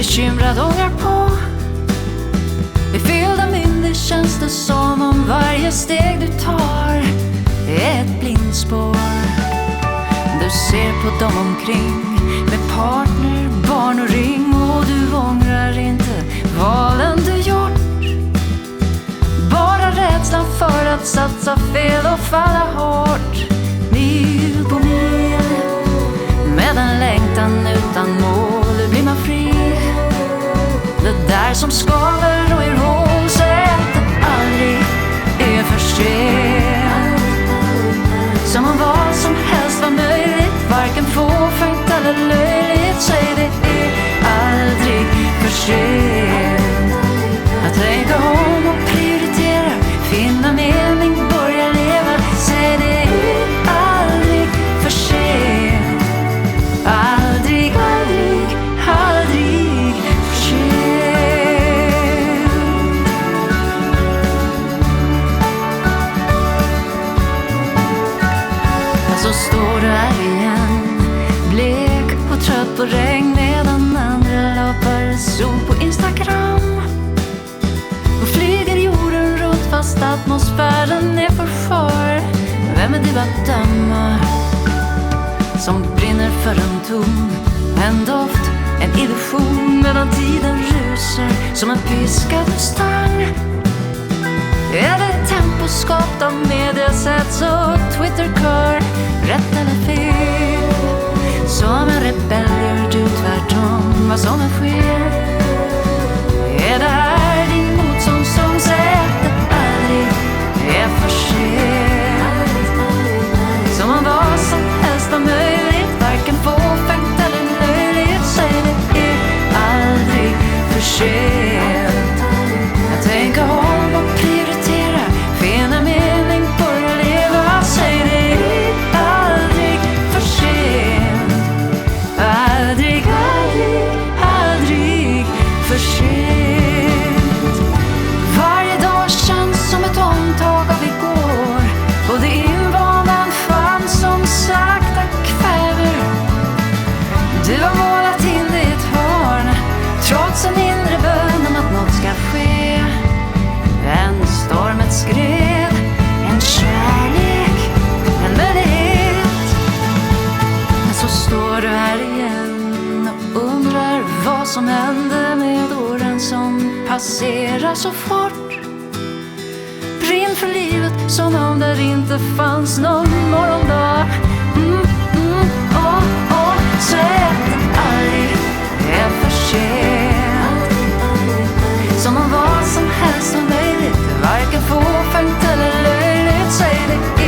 bekymrad ångar på. I fyllda minne känns det som om varje steg du tar är ett blindspår. Du ser på dem omkring med partner, barn och ring och du ångrar inte valen du gjort. Bara rädslan för att satsa fel och falla Det där som så står du här igen. Blek och trött på regn medan andra lapar sol på Instagram. Och flyger jorden runt fast atmosfären är för skör. Vem är du att döma? Som brinner för en ton. En doft, en illusion medan tiden rusar som en piskad mustang är det tempo av mediasets och Twitterkör? Rätt eller fel? Du har målat in dig i ett hörn trots en inre bön om att något ska ske. En storm, ett skred, en kärlek, en möjlighet. Men så står du här igen och undrar vad som hände med åren som passerar så fort. Brinn för livet som om det inte fanns någon morgondag. sailing